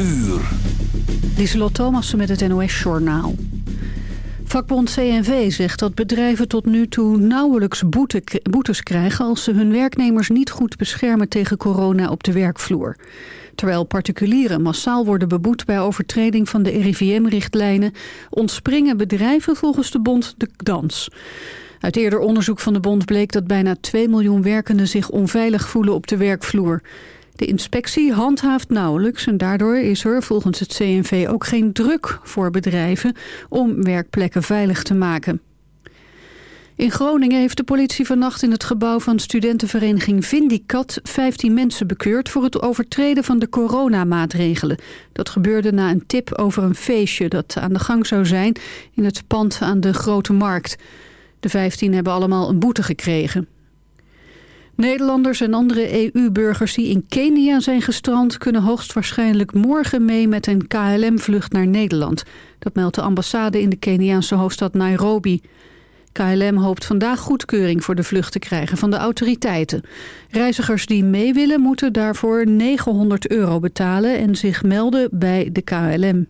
uur. Lieselot Thomassen met het NOS-journaal. Vakbond CNV zegt dat bedrijven tot nu toe nauwelijks boete, boetes krijgen... als ze hun werknemers niet goed beschermen tegen corona op de werkvloer. Terwijl particulieren massaal worden beboet bij overtreding van de RIVM-richtlijnen... ontspringen bedrijven volgens de bond de dans. Uit eerder onderzoek van de bond bleek dat bijna 2 miljoen werkenden zich onveilig voelen op de werkvloer. De inspectie handhaaft nauwelijks en daardoor is er volgens het CNV ook geen druk voor bedrijven om werkplekken veilig te maken. In Groningen heeft de politie vannacht in het gebouw van studentenvereniging Vindicat 15 mensen bekeurd voor het overtreden van de coronamaatregelen. Dat gebeurde na een tip over een feestje dat aan de gang zou zijn in het pand aan de Grote Markt. De 15 hebben allemaal een boete gekregen. Nederlanders en andere EU-burgers die in Kenia zijn gestrand... kunnen hoogstwaarschijnlijk morgen mee met een KLM-vlucht naar Nederland. Dat meldt de ambassade in de Keniaanse hoofdstad Nairobi. KLM hoopt vandaag goedkeuring voor de vlucht te krijgen van de autoriteiten. Reizigers die mee willen moeten daarvoor 900 euro betalen... en zich melden bij de KLM.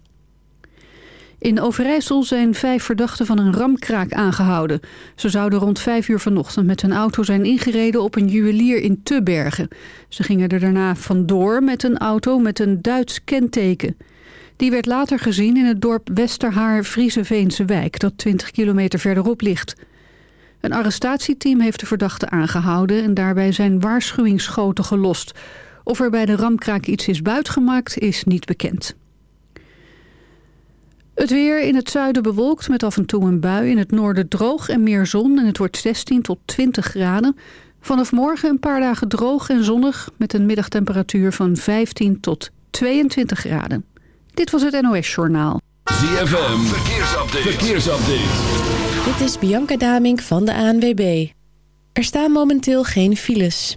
In Overijssel zijn vijf verdachten van een ramkraak aangehouden. Ze zouden rond vijf uur vanochtend met hun auto zijn ingereden op een juwelier in Tubbergen. Ze gingen er daarna vandoor met een auto met een Duits kenteken. Die werd later gezien in het dorp Westerhaar Vriezeveense wijk, dat 20 kilometer verderop ligt. Een arrestatieteam heeft de verdachte aangehouden en daarbij zijn waarschuwingsschoten gelost. Of er bij de ramkraak iets is buitgemaakt is niet bekend. Het weer in het zuiden bewolkt met af en toe een bui. In het noorden droog en meer zon en het wordt 16 tot 20 graden. Vanaf morgen een paar dagen droog en zonnig met een middagtemperatuur van 15 tot 22 graden. Dit was het NOS Journaal. ZFM, verkeersupdate. verkeersupdate. Dit is Bianca Damink van de ANWB. Er staan momenteel geen files.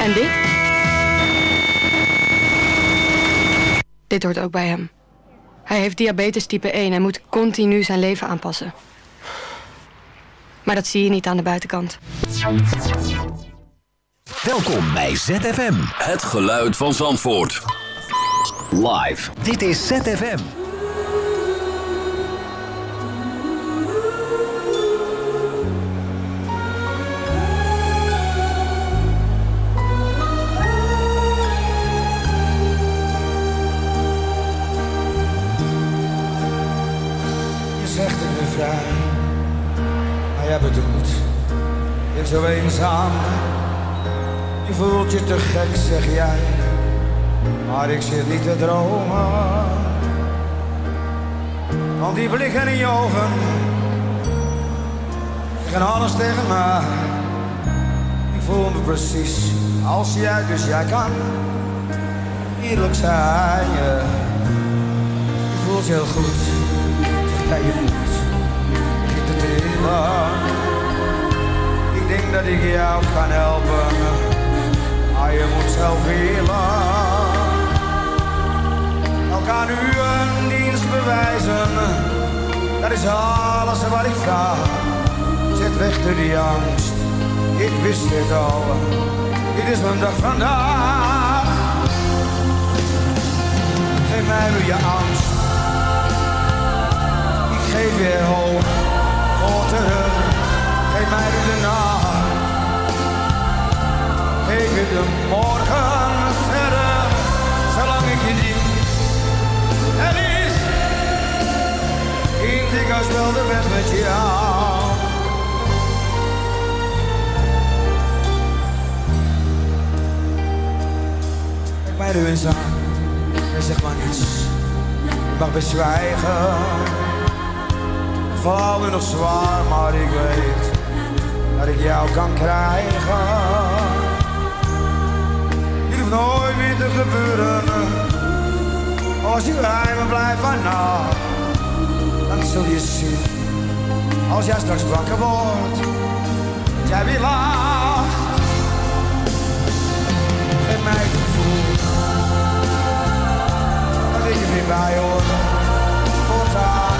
en dit? Dit hoort ook bij hem. Hij heeft diabetes type 1 en moet continu zijn leven aanpassen. Maar dat zie je niet aan de buitenkant. Welkom bij ZFM. Het geluid van Zandvoort. Live. Dit is ZFM. Zo eenzaam. Je voelt je te gek, zeg jij, maar ik zit niet te dromen. Want die blikken in je ogen zeggen alles tegen mij. Ik voel me precies als jij, dus jij kan eerlijk zijn. Je, je voelt je heel goed, zeg jij je moet. Begint te trillen. Ik denk dat ik jou kan helpen, maar je moet zelf willen. Elkaar nu een dienst bewijzen, dat is alles wat ik vraag. Zet weg de die angst, ik wist het al, dit is mijn dag vandaag. Geef mij nu je angst, ik geef je hoop, voor terug. Geef mij nu de nacht, je de morgen verder, zolang ik je niet. Er is ik als wel de weg met jou. Kijk mij nu aan en zeg maar niets. Je mag bezwijgen. Ik val nu nog zwaar, maar ik weet dat ik jou kan krijgen. Nooit meer te gebeuren. Als je bij me blijft vannacht, dan zul je zien. Als jij straks wakker wordt, jij weer lacht. Geef mij het gevoel, dat ik er weer bij hoor. Voortaan,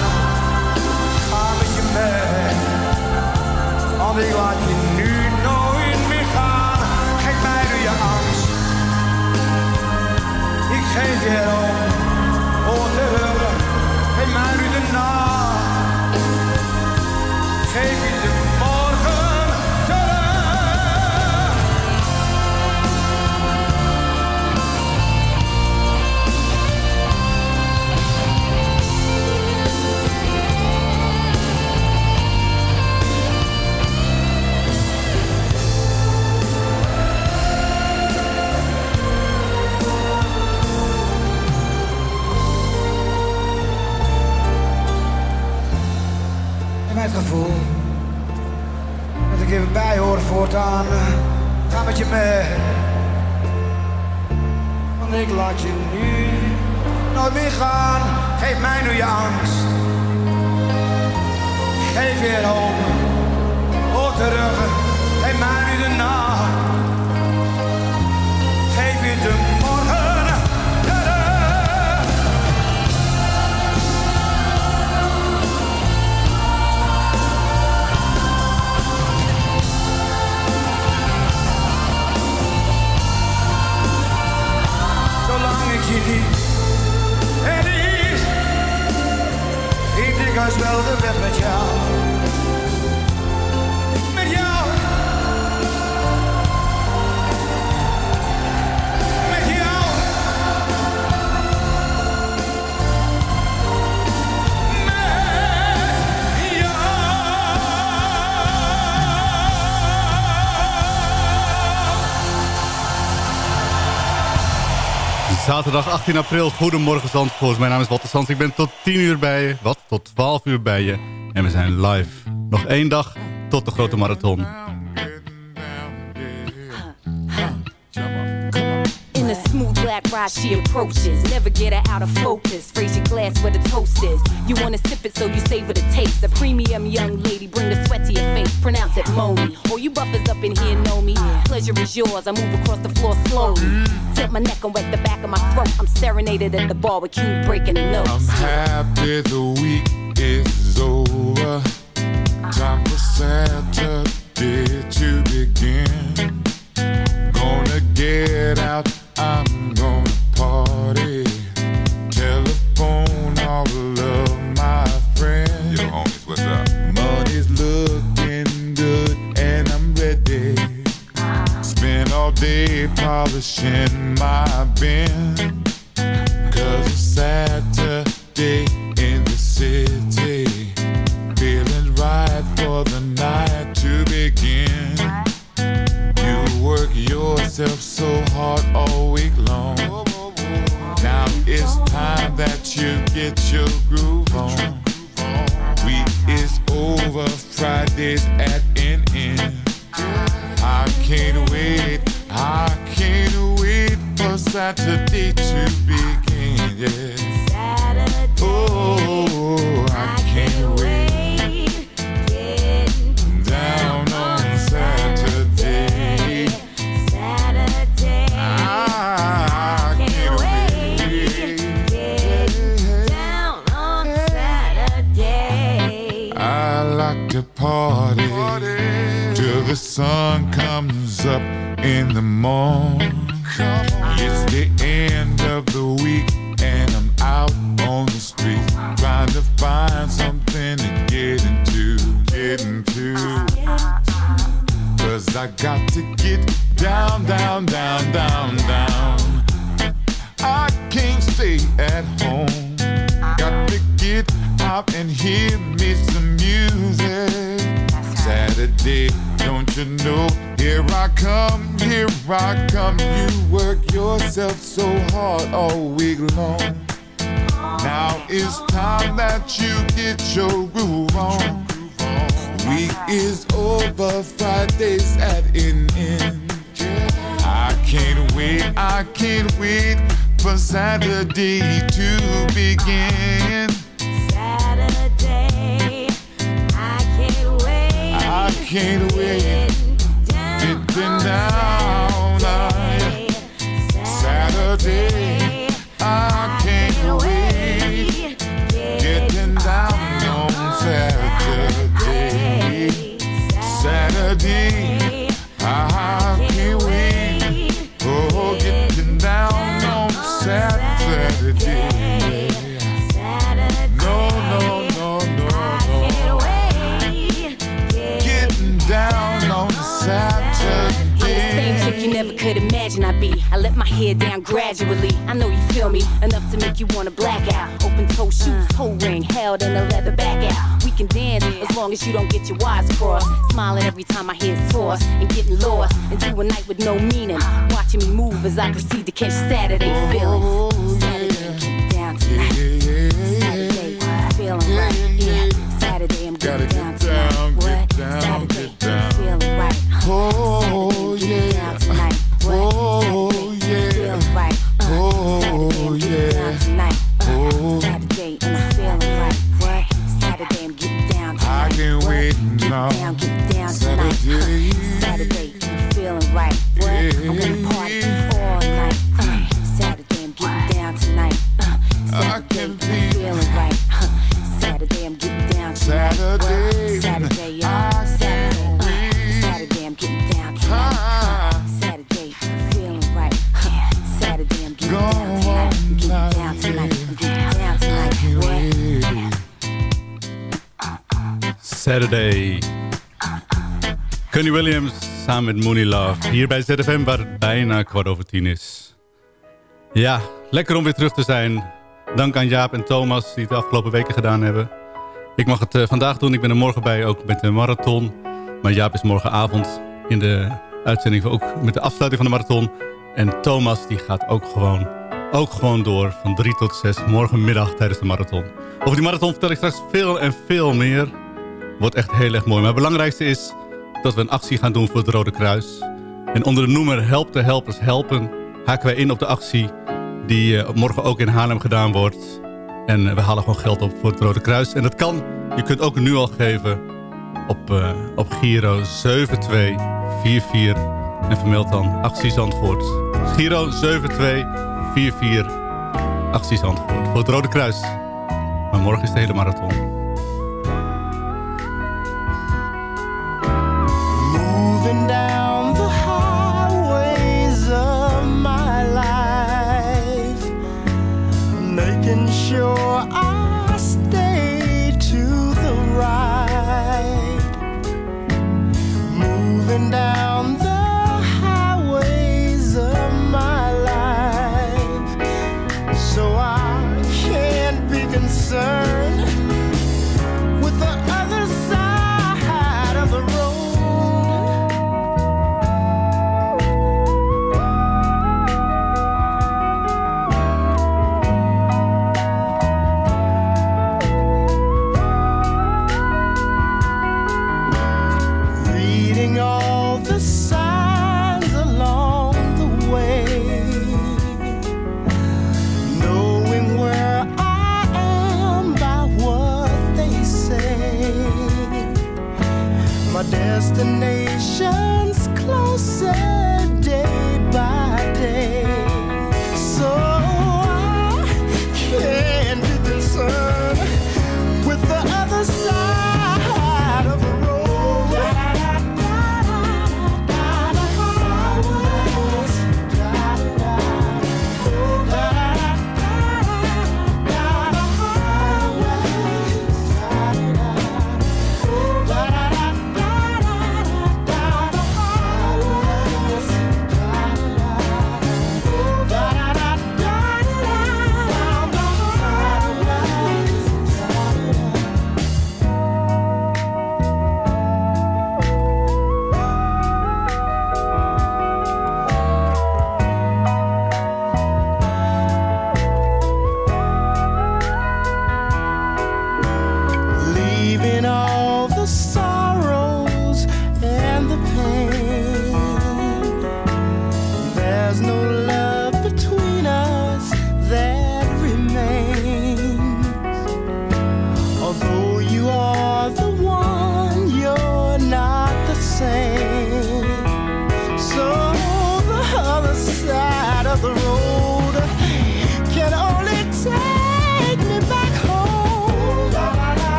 ga met je mee. Want ik laat je nu Ik geef je op even bij hoor voortaan. Ga met je mee. Want ik laat je nu nooit meer gaan. Geef mij nu je angst. Geef je hoop. Hoor terug. Geef mij nu de nacht. Geef je de niet er is, ik als wel de weg met jou. Zaterdag 18 april, goedemorgen Zandvoort. Mijn naam is Walter Sands. Ik ben tot 10 uur bij je. Wat? Tot 12 uur bij je. En we zijn live. Nog één dag tot de grote marathon. Ride, she approaches. Never get her out of focus. Raise your glass where the toast is. You wanna sip it, so you savor the taste. A premium young lady, bring the sweat to your face. Pronounce it Moni. All you buffers up in here know me. Pleasure is yours. I move across the floor slowly. Tilt my neck and wet the back of my throat. I'm serenaded at the bar with Q breaking the notes. I'm happy the week is over. Time for Saturday to begin. Gonna get out, I'm gonna party. Over, Friday's at an end. I can't wait, I can't wait for Saturday to begin. Saturday. I can't wait. I can't wait. Down on hair down gradually. I know you feel me enough to make you wanna black out. Open toe shoes, toe ring, held in a leather back out. We can dance as long as you don't get your wires crossed. Smiling every time I hear toss and getting lost into a night with no meaning. Watching me move as I proceed to catch Saturday feelings. Saturday, get down tonight. Saturday, feeling right. Yeah, Saturday, I'm getting down tonight. get What? down, Saturday, get down. feeling right. Oh, yeah. Now. Down, get down tonight. Saturday. Saturday, I'm feeling right. What? I'm gonna party all night. Uh, Saturday, I'm getting down tonight. Uh, Saturday, I'm feeling right. Uh, Saturday, I'm getting down tonight. Saturday. What? Saturday, y'all. Saturday, uh, Saturday, I'm getting down tonight. Uh, Saturday, feeling right. Uh, Saturday, I'm getting down tonight. I'm getting down tonight. Saturday. Connie Williams samen met Mooney Love. Hier bij ZFM waar het bijna kwart over tien is. Ja, lekker om weer terug te zijn. Dank aan Jaap en Thomas die het de afgelopen weken gedaan hebben. Ik mag het eh, vandaag doen. Ik ben er morgen bij, ook met de marathon. Maar Jaap is morgenavond in de uitzending ook met de afsluiting van de marathon. En Thomas die gaat ook gewoon, ook gewoon door van 3 tot 6 morgenmiddag tijdens de marathon. Over die marathon vertel ik straks veel en veel meer. Wordt echt heel erg mooi. Maar het belangrijkste is dat we een actie gaan doen voor het Rode Kruis. En onder de noemer Help de Helpers Helpen haken wij in op de actie die eh, morgen ook in Haarlem gedaan wordt. En eh, we halen gewoon geld op voor het Rode Kruis. En dat kan, je kunt ook nu al geven op, eh, op Giro 7244. En vermeld dan Actie Zandvoort. Giro 7244 Actie Zandvoort. Voor het Rode Kruis. Maar morgen is de hele marathon. Moving down the name.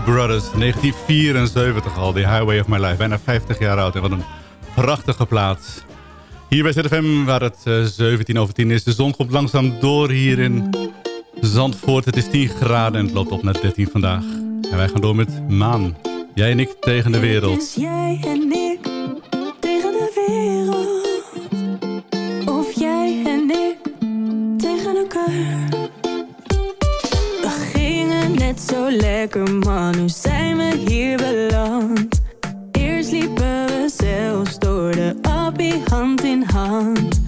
Brothers, 1974 al, The Highway of My Life. Bijna 50 jaar oud en wat een prachtige plaats. Hier bij ZFM, waar het eh, 17 over 10 is. De zon komt langzaam door hier in Zandvoort. Het is 10 graden en het loopt op naar 13 vandaag. En wij gaan door met Maan. Jij en ik tegen de wereld. Lekker, maar nu zijn we hier beland. Eerst liepen we zelfs door de appie hand in hand.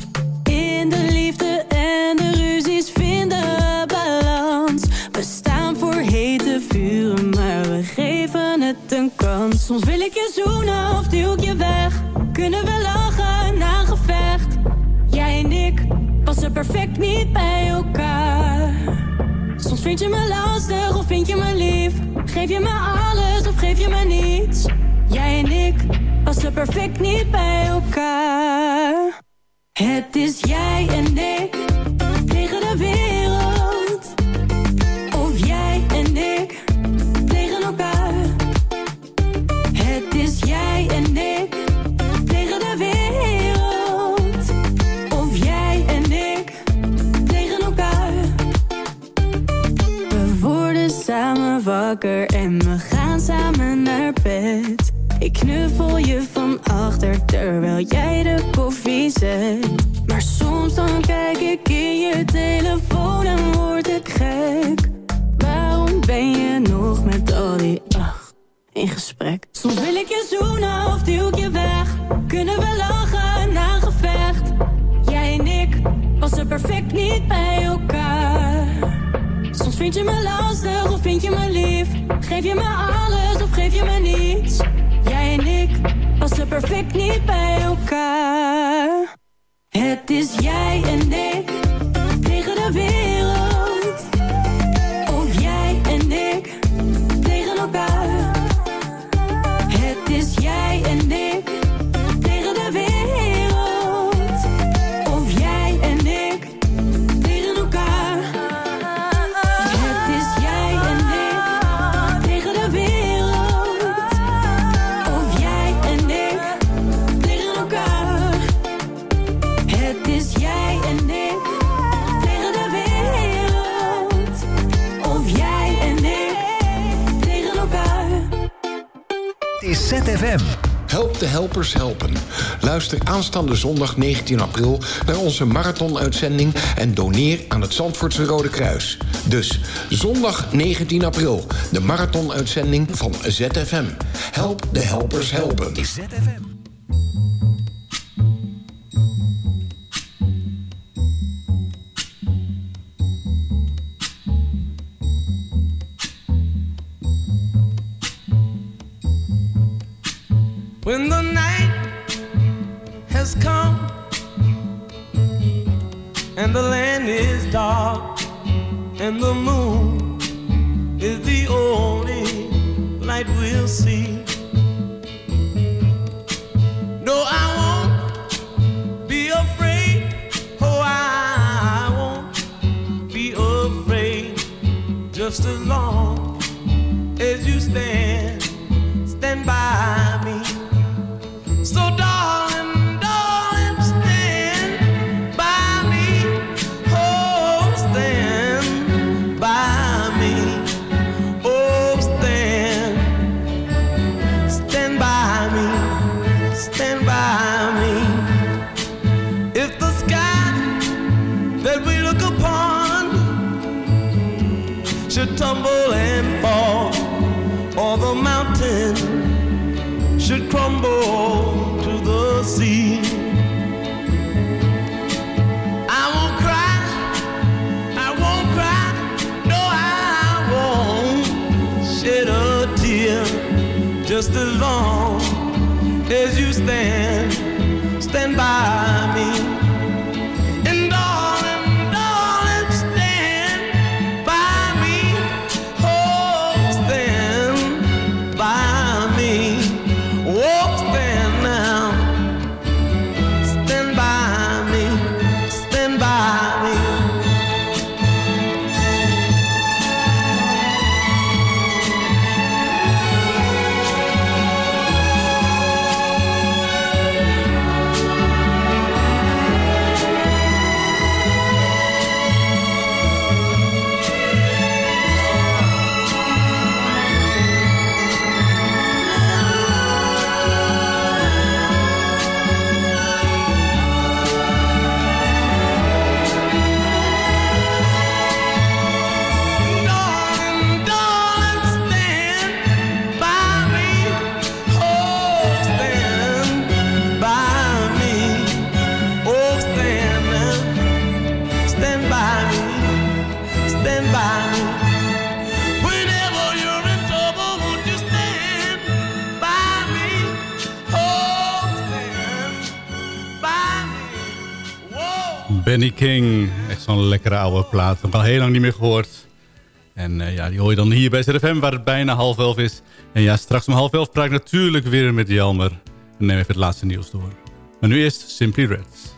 In de liefde en de ruzies vinden we balans. We staan voor hete vuren, maar we geven het een kans. Soms wil ik je zoenen of duw ik je weg. Kunnen we lachen na gevecht? Jij en ik passen perfect niet bij elkaar. Soms vind je me lastig vind je me lief. Geef je me alles of geef je me niets. Jij en ik passen perfect niet bij elkaar. Het is jij en ik aanstaande zondag 19 april naar onze marathonuitzending en doneer aan het Zandvoortse Rode Kruis. Dus zondag 19 april, de marathonuitzending van ZFM. Help de helpers helpen. ZFM. And the land is dark and the moon is the only light we'll see. then zo'n lekkere oude plaat. Nog al heel lang niet meer gehoord. En eh, ja, die hoor je dan hier bij ZFM, waar het bijna half elf is. En ja, straks om half elf praat ik natuurlijk weer met Jelmer. En neem even het laatste nieuws door. Maar nu eerst Simply Red.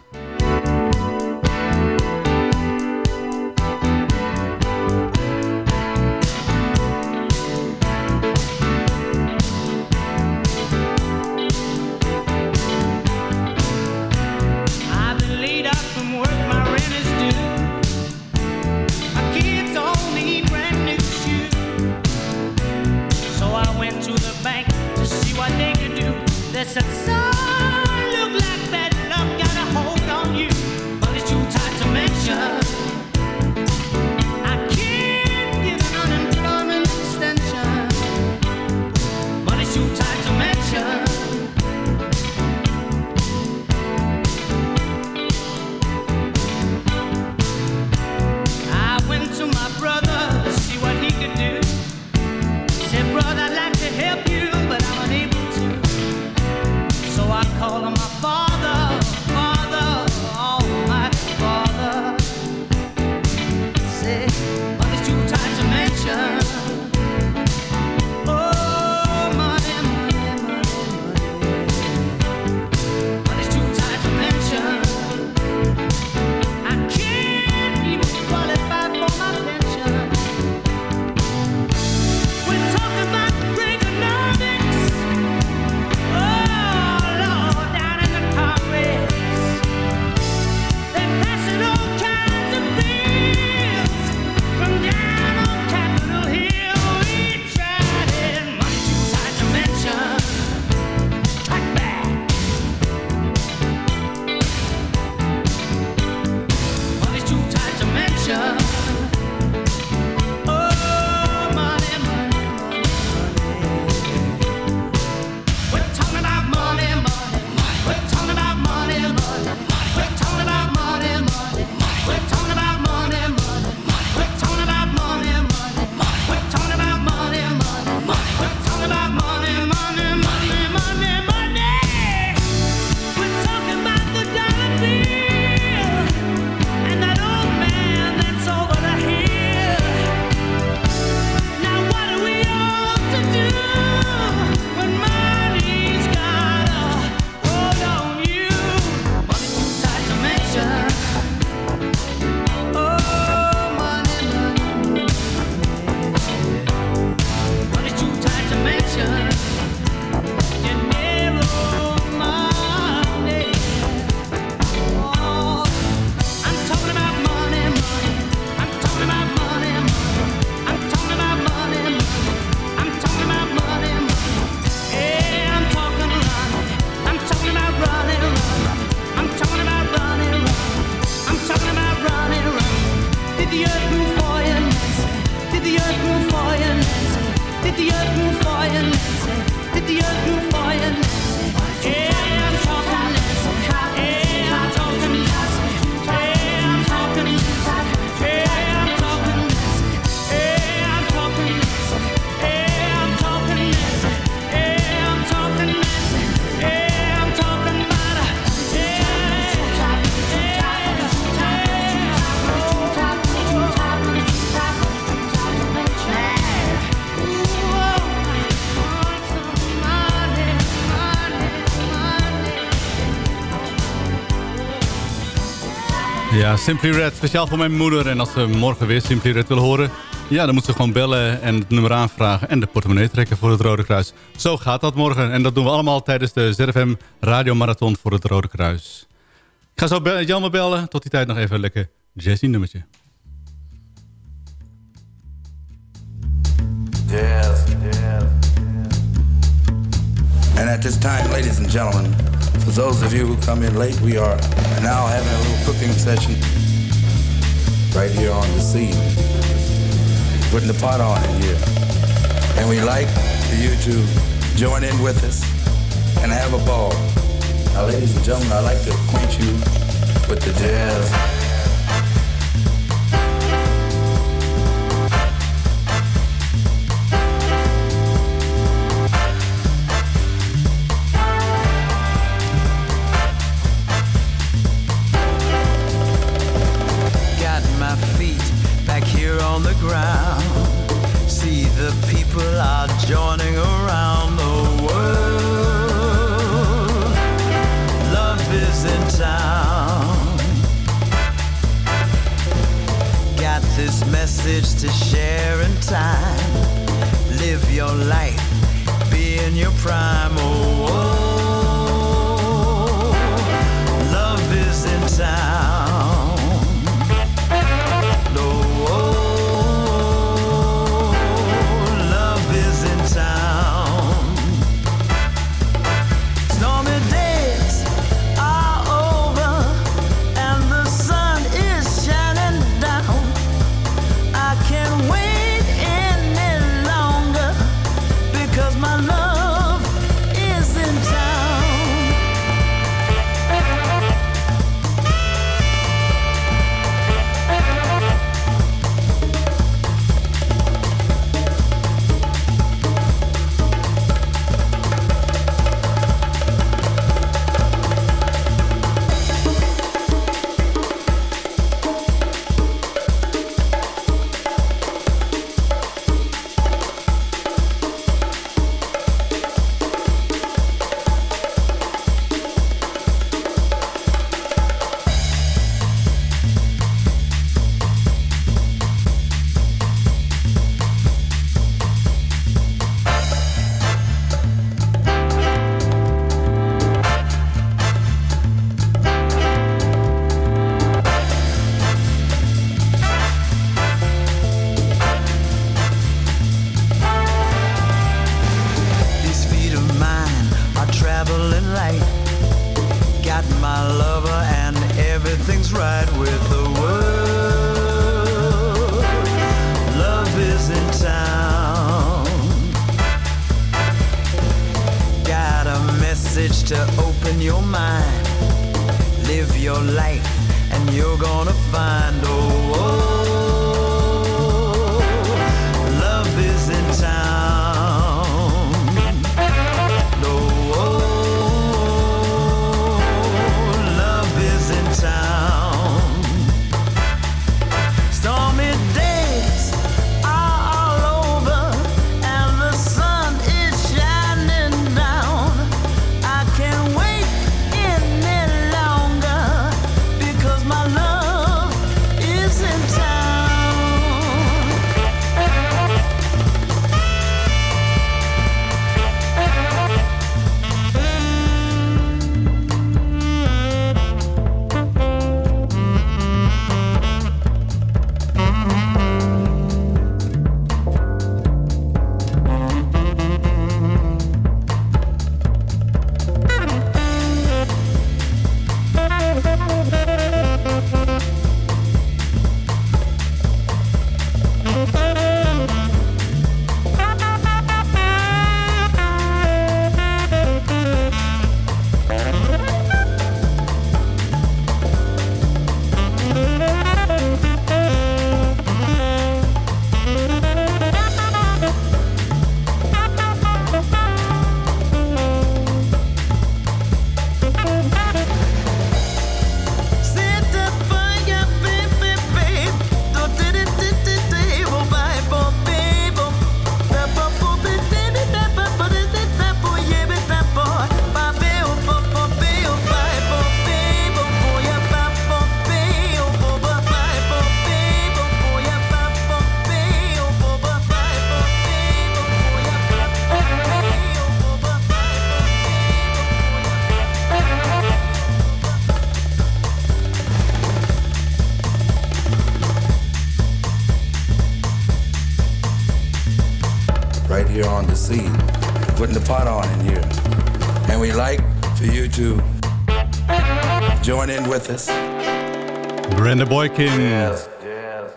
Simply Red, speciaal voor mijn moeder. En als ze morgen weer Simply Red wil horen... ja, dan moet ze gewoon bellen en het nummer aanvragen... en de portemonnee trekken voor het Rode Kruis. Zo gaat dat morgen. En dat doen we allemaal tijdens de ZFM Radiomarathon voor het Rode Kruis. Ik ga zo Jelme bellen. Tot die tijd nog even een lekker jazzy nummertje. Jazz, jazz. And at this time, ladies and gentlemen... For those of you who come in late, we are now having a little cooking session right here on the scene. Putting the pot on in here. And we like for you to join in with us and have a ball. Now, ladies and gentlemen, I'd like to acquaint you with the jazz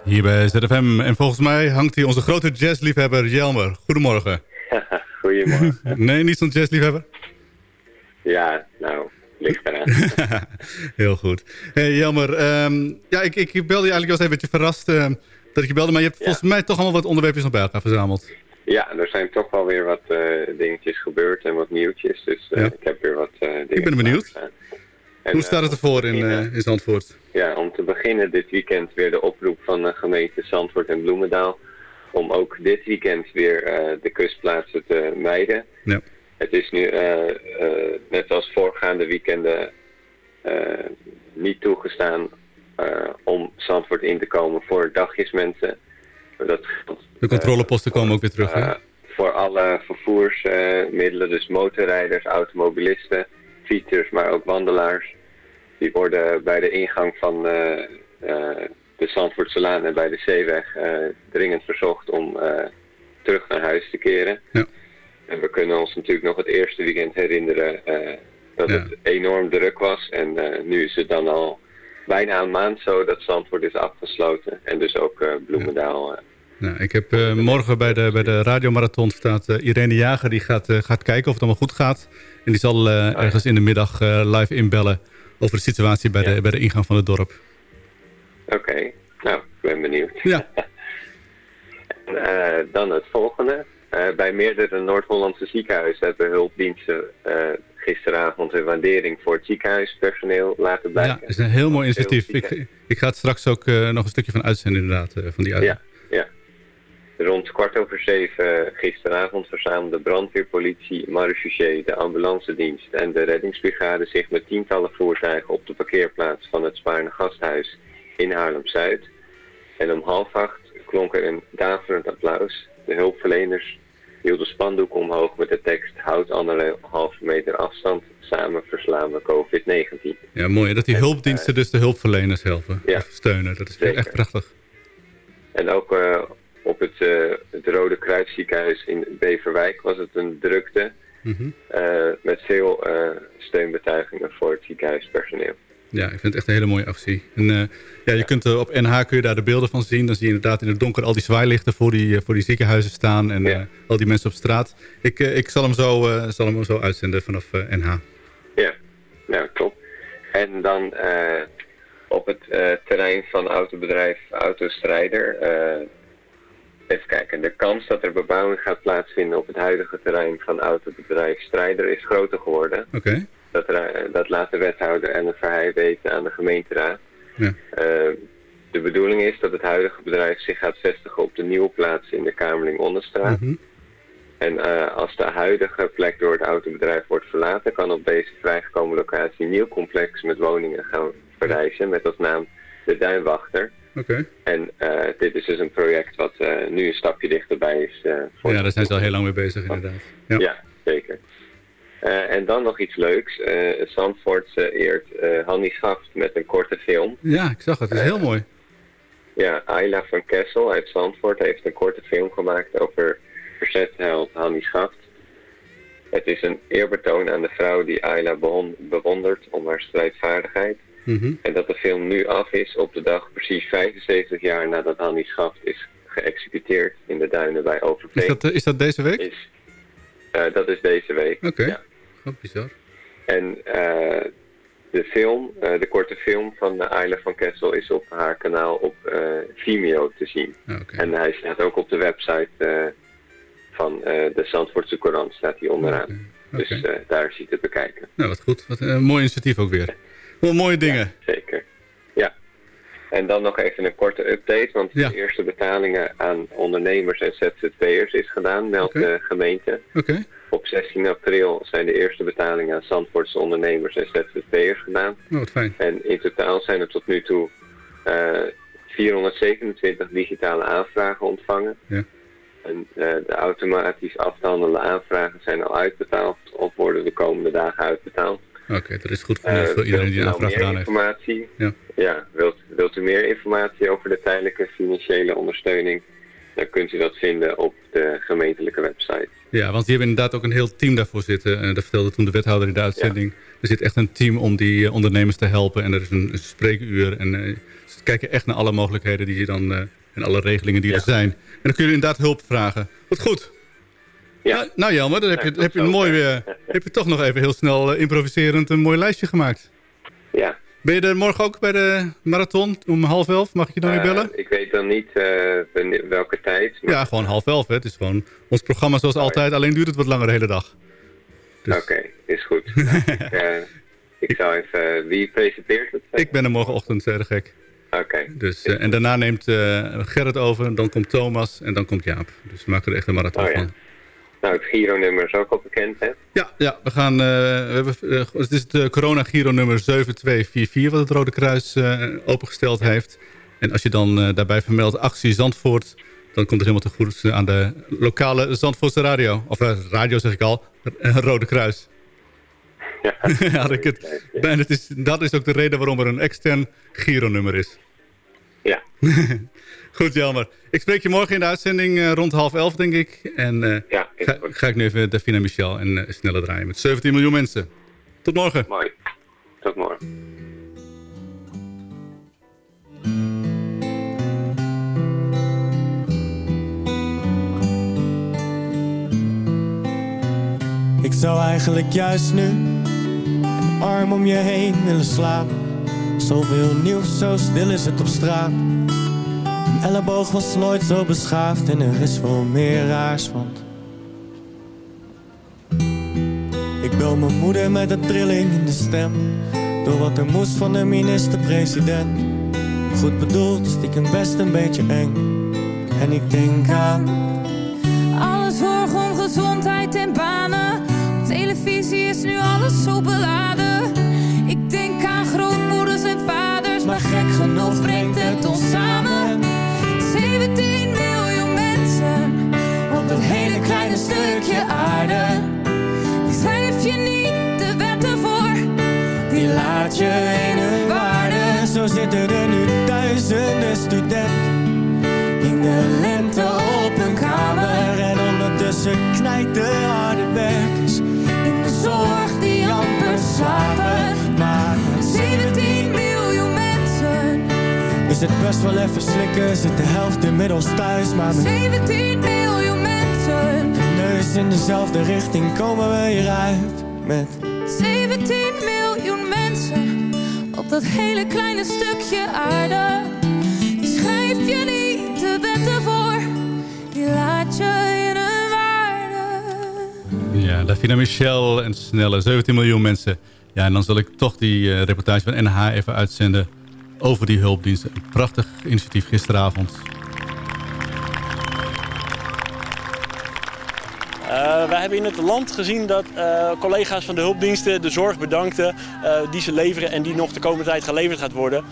Hier bij ZFM. En volgens mij hangt hier onze grote jazzliefhebber Jelmer. Goedemorgen. Goedemorgen. nee, niet zo'n jazzliefhebber? Ja, nou, ligt eraan. Heel goed. Hey Jelmer, ehm, ja, ik, ik belde je eigenlijk was even een beetje verrast uh, dat ik je belde. Maar je hebt volgens mij toch allemaal wat onderwerpjes nog bij elkaar verzameld. Ja, er zijn toch wel weer wat uh, dingetjes gebeurd en wat nieuwtjes. Dus uh, ja. ik heb weer wat dingen Ik ben benieuwd. En, Hoe staat het ervoor in, in Zandvoort? Ja, om te beginnen dit weekend weer de oproep van de gemeente Zandvoort en Bloemendaal. Om ook dit weekend weer de kustplaatsen te mijden. Ja. Het is nu, uh, uh, net als voorgaande weekenden, niet toegestaan om Zandvoort in te komen voor dagjesmensen. Dat, de controleposten komen ook weer terug, hè? Voor alle vervoersmiddelen, dus motorrijders, automobilisten, fietsers, maar ook wandelaars. Die worden bij de ingang van de Zandvoortse Laan en bij de Zeeweg dringend verzocht om terug naar huis te keren. Ja. En we kunnen ons natuurlijk nog het eerste weekend herinneren dat ja. het enorm druk was. En nu is het dan al bijna een maand zo dat Zandvoort is afgesloten. En dus ook Bloemendaal. Ja. Nou, ik heb morgen bij de, bij de radiomarathon staat Irene Jager. Die gaat, gaat kijken of het allemaal goed gaat. En die zal ergens in de middag live inbellen over de situatie bij, ja. de, bij de ingang van het dorp. Oké, okay. nou, ik ben benieuwd. Ja. en, dan het volgende. Uh, bij meerdere Noord-Hollandse ziekenhuizen hebben hulpdiensten uh, gisteravond een waardering voor het ziekenhuispersoneel laten blijken. Ja, dat is een heel mooi initiatief. Ik, ik, ga het straks ook uh, nog een stukje van uitzenden inderdaad, van die uit. Ja, ja. Rond kwart over zeven gisteravond verzamelden brandweerpolitie, marechaussee, de ambulance dienst en de reddingsbrigade zich met tientallen voertuigen op de parkeerplaats van het Spaarne Gasthuis in Haarlem-Zuid. En om half acht klonk er een daverend applaus. De hulpverleners hielden spandoek omhoog met de tekst... houd anderhalve meter afstand, samen verslaan we COVID-19. Ja, mooi. Dat die hulpdiensten uh, dus de hulpverleners helpen. Ja, steunen. Dat is echt prachtig. En ook uh, op het, uh, het Rode Kruisziekenhuis in Beverwijk was het een drukte... Mm -hmm. met veel steunbetuigingen voor het ziekenhuispersoneel. Ja, ik vind het echt een hele mooie actie. En, uh, ja, je ja. kunt uh, op NH kun je daar de beelden van zien. Dan zie je inderdaad in het donker al die zwaailichten voor die, uh, voor die ziekenhuizen staan. En ja. al die mensen op straat. Ik, ik zal, hem zo, zal hem zo uitzenden vanaf NH. Ja, nou top. En dan op het terrein van autobedrijf Autostrijder. Even kijken, de kans dat er bebouwing gaat plaatsvinden op het huidige terrein van autobedrijf Strijder is groter geworden. Oké. Okay. Dat, dat, laat de wethouder en de Verheij weten aan de gemeenteraad. Ja. Uh, de bedoeling is dat het huidige bedrijf zich gaat vestigen op de nieuwe plaats in de Kamerling-Onderstraat. Mm -hmm. En uh, als de huidige plek door het autobedrijf wordt verlaten, kan op deze vrijgekomen locatie een nieuw complex met woningen gaan verrijzen met als naam de Duinwachter. Okay. En uh, dit is dus een project wat nu een stapje dichterbij is. ja, daar zijn ze al heel lang mee bezig inderdaad. Ja, ja zeker. Uh, en dan nog iets leuks. Uh, Zandvoort uh, eert Hanni Schaft met een korte film. Ja, ik zag het. Het is heel mooi. Ja, Ayla van Kessel uit Zandvoort heeft een korte film gemaakt over verzetsheld Hanni Schaft. Het is een eerbetoon aan de vrouw die Ayla bewondert om haar strijdvaardigheid. Mm -hmm. En dat de film nu af is op de dag precies 75 jaar nadat Hanni Schaft is geëxecuteerd in de duinen bij Overveen. Is dat, is dat deze week? Is, dat is deze week. Oké. Okay. Ja. Oh, bizar. En uh, de film, uh, de korte film van uh, Ayla van Kessel is op haar kanaal op Vimeo te zien. Okay. En hij staat ook op de website van de Zandvoortse Courant, staat hij onderaan. Okay. Dus daar is hij te bekijken. Nou, wat goed. Wat een mooi initiatief ook weer. Wel mooie dingen. Ja, zeker. Ja. En dan nog even een korte update, want ja. de eerste betalingen aan ondernemers en ZZP'ers is gedaan, meldt de gemeente. Oké. Op 16 april zijn de eerste betalingen aan Zandvoortse ondernemers en ZZP'ers gedaan. Oh, wat fijn. En in totaal zijn er tot nu toe uh, 427 digitale aanvragen ontvangen. Ja. En uh, de automatisch af te handelen aanvragen zijn al uitbetaald of worden de komende dagen uitbetaald. Oké, okay, dat is goed voor, voor iedereen die een aanvraag gedaan heeft. Informatie? Ja. ja wilt, wilt u meer informatie over de tijdelijke financiële ondersteuning? dan kunt u dat vinden op de gemeentelijke website. Ja, want die hebben inderdaad ook een heel team daarvoor zitten. En dat vertelde toen de wethouder in de uitzending. Er zit echt een team om die eh, ondernemers te helpen. En er is een, een spreekuur. En uh, ze kijken echt naar alle mogelijkheden die je dan... Uh, en alle regelingen die er zijn. En dan kun je inderdaad hulp vragen. Wat goed. Ja. Nou, nou Jelmer, dan heb je, heb je, een mooi, heb je toch nog even heel snel improviserend een mooi lijstje gemaakt. Ja. Ben je er morgen ook bij de marathon om half elf? Mag ik je dan weer bellen? Ik weet dan niet welke tijd. Maar... Ja, gewoon half elf. Hè. Het is gewoon ons programma zoals altijd. Alleen duurt het wat langer de hele dag. Dus... Oké, okay, is goed. nou, ik, uh, ik zou even... wie presenteert het? Ik ben er morgenochtend, uh, gek. Oké. Okay. Dus, en daarna neemt Gerrit over, dan komt Thomas en dan komt Jaap. Dus we maken er echt een marathon oh, ja. van. Nou, het Giro-nummer is ook al bekend, hè? Ja, ja we gaan, we hebben, het is het corona-Giro-nummer 7244... wat het Rode Kruis opengesteld heeft. En als je dan daarbij vermeldt actie Zandvoort... dan komt het helemaal te goed aan de lokale Zandvoortse radio. Of radio zeg ik al, Rode Kruis. Ja, had ik het, en het is, dat is ook de reden waarom er een extern Giro-nummer is. Ja. Goed, Jelmer. Ik spreek je morgen in de uitzending uh, rond half elf, denk ik. En uh, ja, ga, ga, ik nu even Davina Michel en uh, sneller draaien met 17 miljoen mensen. Tot morgen. Mooi. Tot morgen. Ik zou eigenlijk juist nu een arm om je heen willen slapen. Zoveel nieuws, zo stil is het op straat. Elleboog was nooit zo beschaafd en er is veel meer raars, want... Ik bel mijn moeder met een trilling in de stem. Door wat er moest van de minister-president. Goed bedoeld, stiekem best een beetje eng. En ik denk aan... Alle zorg om gezondheid en banen. Op televisie is nu alles zo beladen. Ik denk aan grootmoeders en vaders. Maar gek genoeg brengt het ons samen. Stukje aarde. Die schrijf je niet de wetten voor. Die laat je in hun waarde. Zo zitten er nu duizenden studenten. In de lente op hun kamer. En ondertussen knijt de harde werkers. In de zorg die amper slapen. Maar 17 miljoen mensen. is het best wel even slikken. Zit de helft inmiddels thuis. Maar met 17 miljoen. In dezelfde richting komen we hieruit. Met 17 miljoen mensen. Op dat hele kleine stukje aarde. Die schrijf je niet de wetten voor. Die laat je in een waarde. Ja, Davina Michel en snelle 17 miljoen mensen. Ja, en dan zal ik toch die uh, reportage van NH even uitzenden over die hulpdiensten. Een prachtig initiatief gisteravond. Wij hebben in het land gezien dat uh, collega's van de hulpdiensten de zorg bedankten uh, die ze leveren en die nog de komende tijd geleverd gaat worden.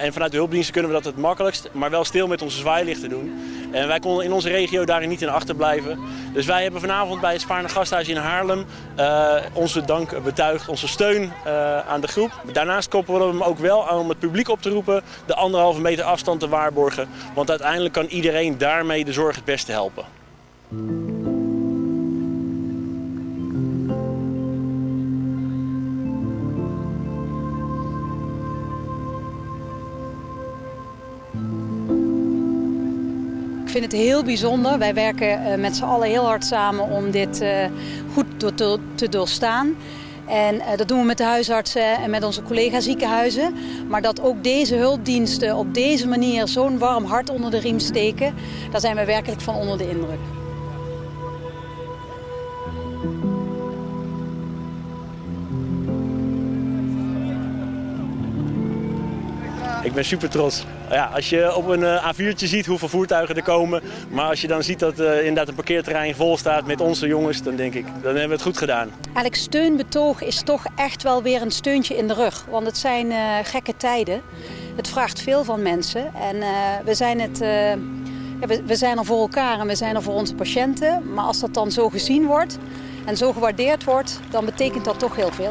en vanuit de hulpdiensten kunnen we dat het makkelijkst, maar wel stil met onze zwaailichten doen. En wij konden in onze regio daarin niet in achterblijven. Dus wij hebben vanavond bij het Spaarne Gasthuis in Haarlem onze dank betuigd, onze steun aan de groep. Daarnaast koppelen we hem ook wel aan om het publiek op te roepen de anderhalve meter afstand te waarborgen. Want uiteindelijk kan iedereen daarmee de zorg het beste helpen. Vind het heel bijzonder. Wij werken met z'n allen heel hard samen om dit goed te, doorstaan. En uh, dat doen we met de huisartsen en met onze collega ziekenhuizen. Maar dat ook deze hulpdiensten op deze manier zo'n warm hart onder de riem steken, daar zijn we werkelijk van onder de indruk. Ik ben super trots. Ja, als je op een A4'tje ziet hoeveel voertuigen er komen. Maar als je dan ziet dat uh, inderdaad een parkeerterrein vol staat met onze jongens. Dan denk ik, dan hebben we het goed gedaan. Eigenlijk steunbetoog is toch echt wel weer een steuntje in de rug. Want het zijn uh, gekke tijden. Het vraagt veel van mensen. En we zijn het... We zijn er voor elkaar en we zijn er voor onze patiënten. Maar als dat dan zo gezien wordt en zo gewaardeerd wordt, dan betekent dat toch heel veel.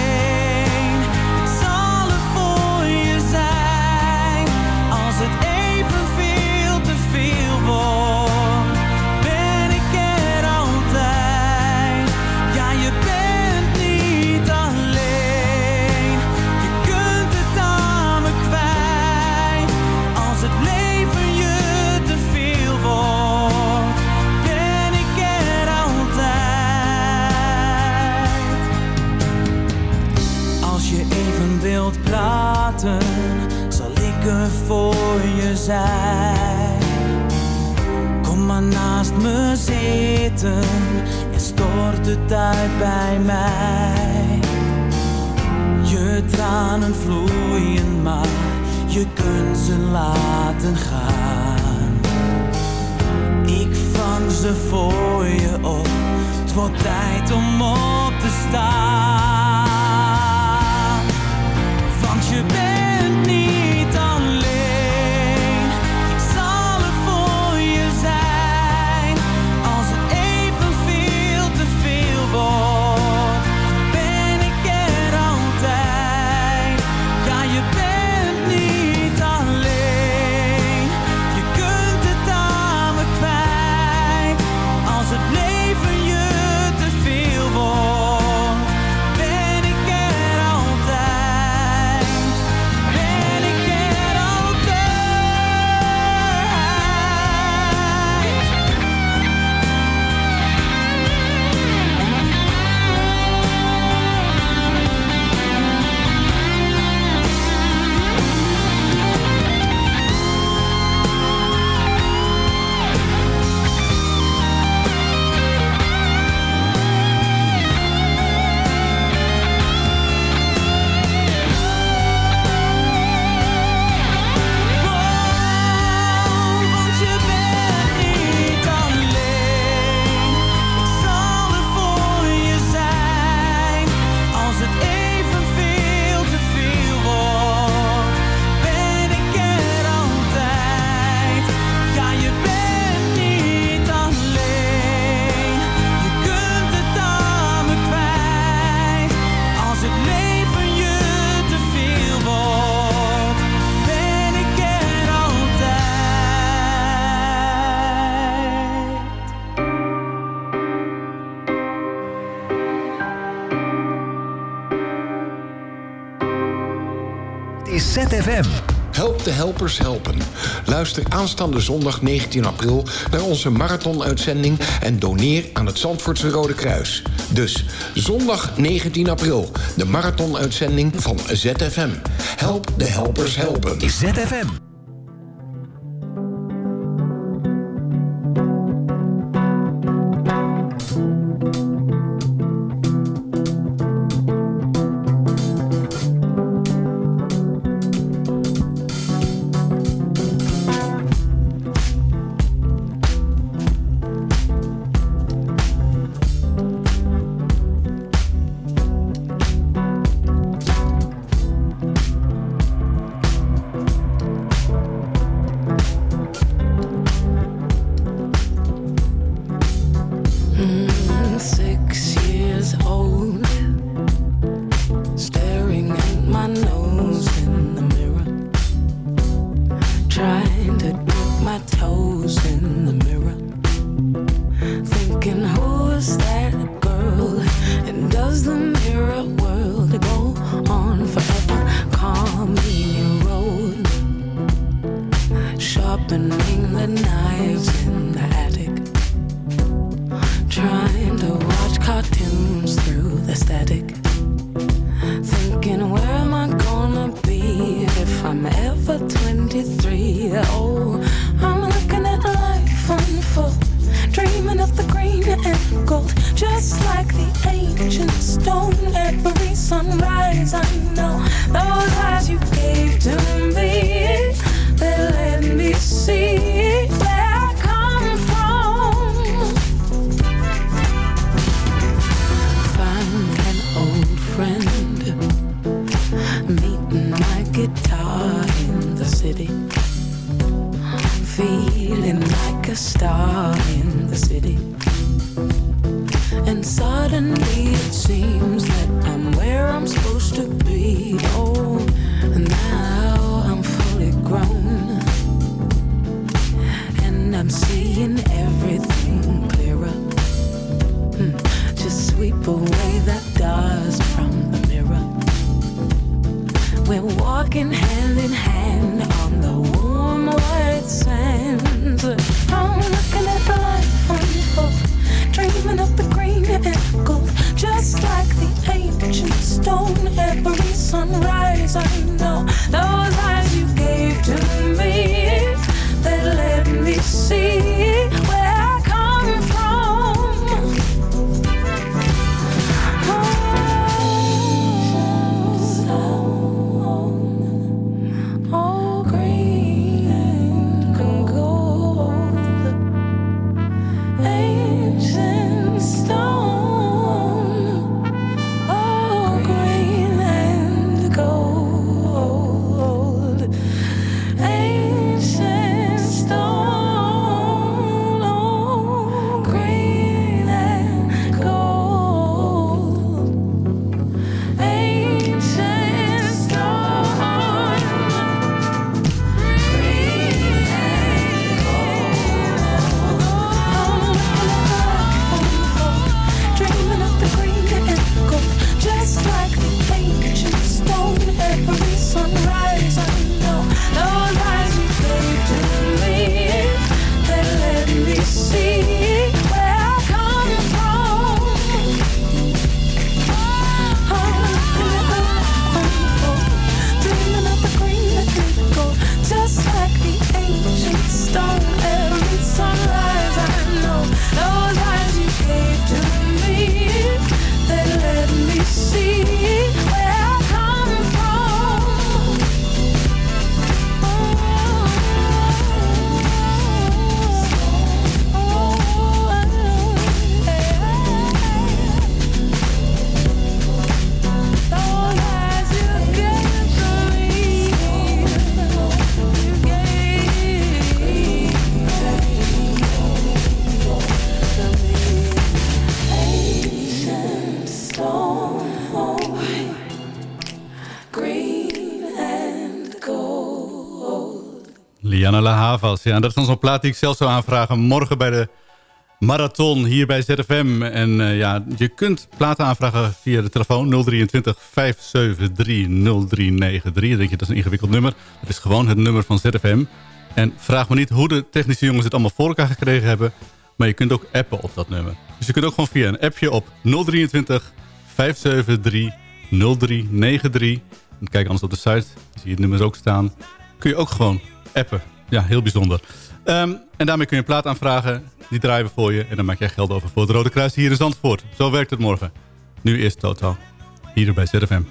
zij. Kom maar naast me zitten en stort het uit bij mij. Je tranen vloeien, maar je kunt ze laten gaan. Ik vang ze voor je op, het wordt tijd om op te staan. Want je bent helpen. Luister aanstaande zondag 19 april naar onze marathonuitzending en doneer aan het Zandvoortse Rode Kruis. Dus zondag 19 april, de marathonuitzending van ZFM. Help de helpers helpen. ZFM. La Havas. Ja, dat is dan zo'n plaat die ik zelf zou aanvragen morgen bij de marathon hier bij ZFM. En eh, ja, je kunt platen aanvragen via de telefoon 023 573 0393. Dan denk je, dat is een ingewikkeld nummer. Dat is gewoon het nummer van ZFM. En vraag me niet hoe de technische jongens het allemaal voor elkaar gekregen hebben. Maar je kunt ook appen op dat nummer. Dus je kunt ook gewoon via een appje op 023 573 0393. En kijk anders op de site, zie je het nummer ook staan. Kun je ook gewoon appen. Ja, heel bijzonder. Ehm, en daarmee kun je een plaat aanvragen. Die draaien we voor je. En dan maak jij geld over voor het Rode Kruis hier in Zandvoort. Zo werkt het morgen. Nu eerst Total. Hier bij ZFM.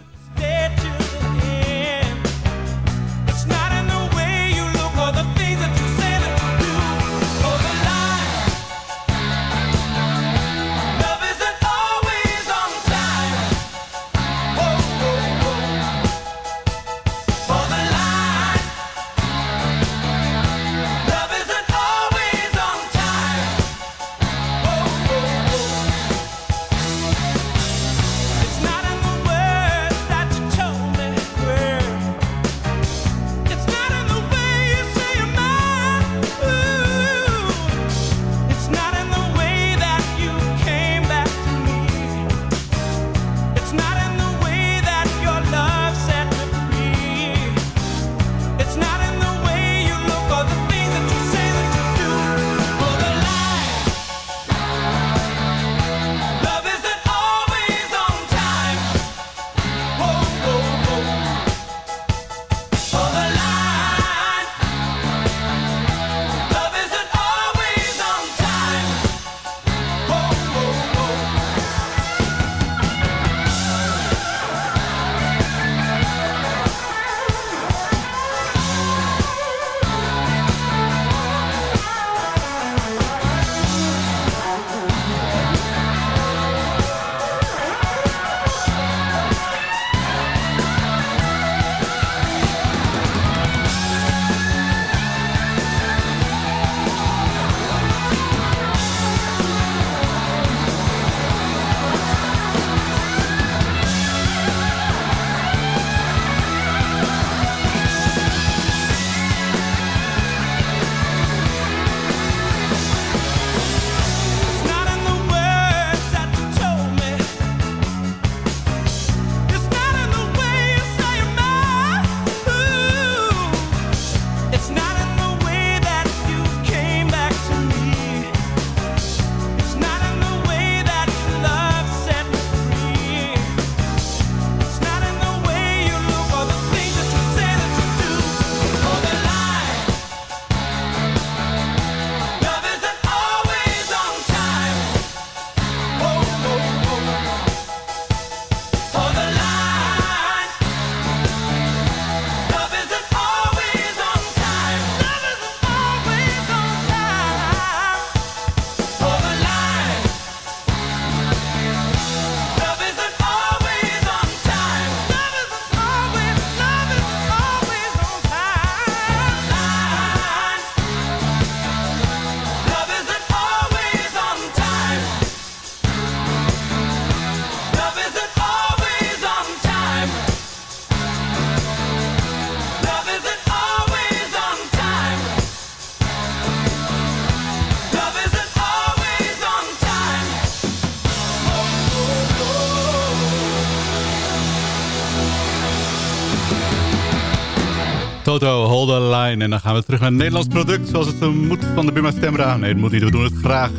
Toto, hold the line. En dan gaan we terug naar het Nederlands product zoals het moet van de Buma Stemra. Nee, dat moet niet, we doen het graag.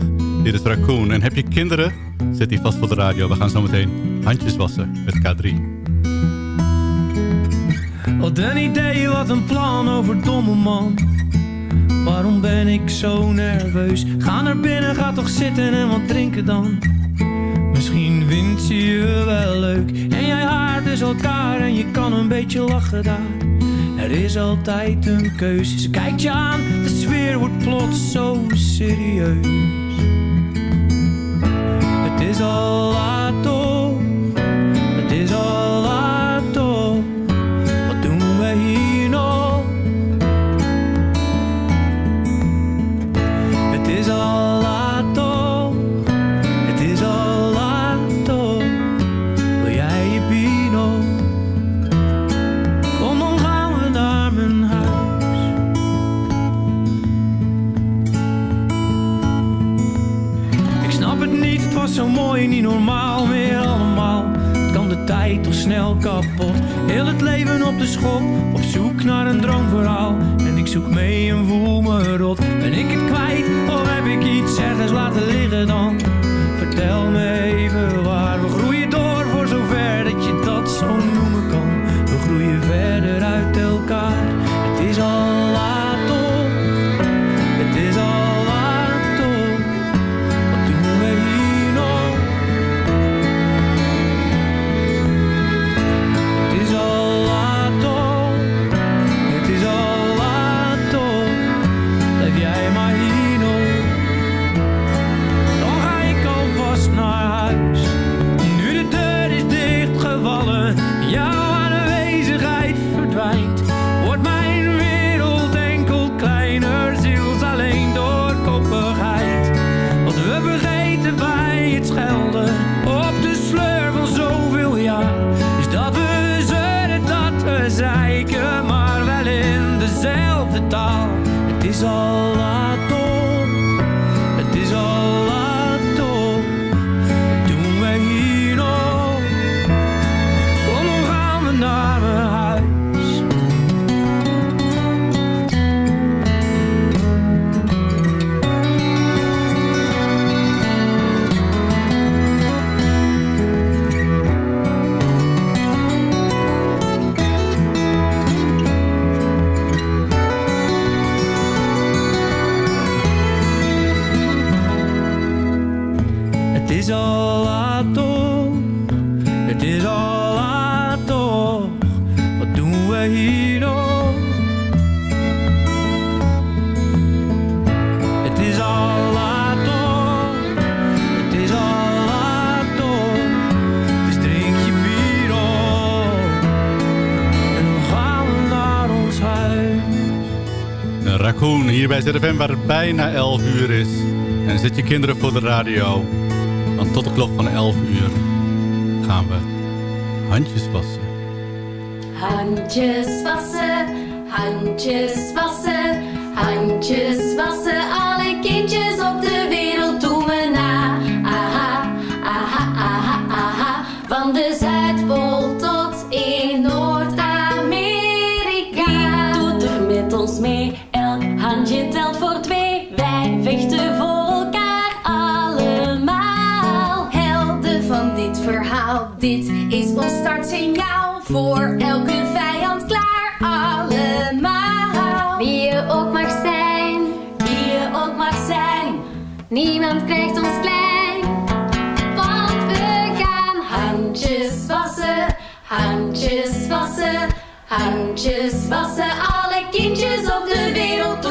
Dit is Raccoon. En heb je kinderen? Zet die vast voor de radio. We gaan zo meteen handjes wassen met K3. Wat een idee, wat een plan over domme man. Waarom ben ik zo nerveus? Ga naar binnen, ga toch zitten en wat drinken dan. Misschien vindt ze je wel leuk. En jij haart dus elkaar en je kan een beetje lachen daar. Er is altijd een keuze. Ze kijkt je aan, de sfeer wordt plots zo serieus. Het is al laat op zoek naar een droomverhaal. En ik zoek mee en voel me rot. Ben ik het kwijt of heb ik iets ergens laten liggen dan? Vertel hier bij ZFM waar het bijna 11 uur is. En zet je kinderen voor de radio. Want tot de klok van 11 uur gaan we handjes wassen. Handjes wassen, handjes wassen, handjes wassen. Alle kindjes op de wereld dit is ons startsignaal. Voor elke vijand klaar, allemaal. Wie je ook mag zijn, wie je ook mag zijn. Niemand krijgt ons klein. Want we gaan handjes wassen, handjes wassen, handjes wassen. Alle kindjes op de wereld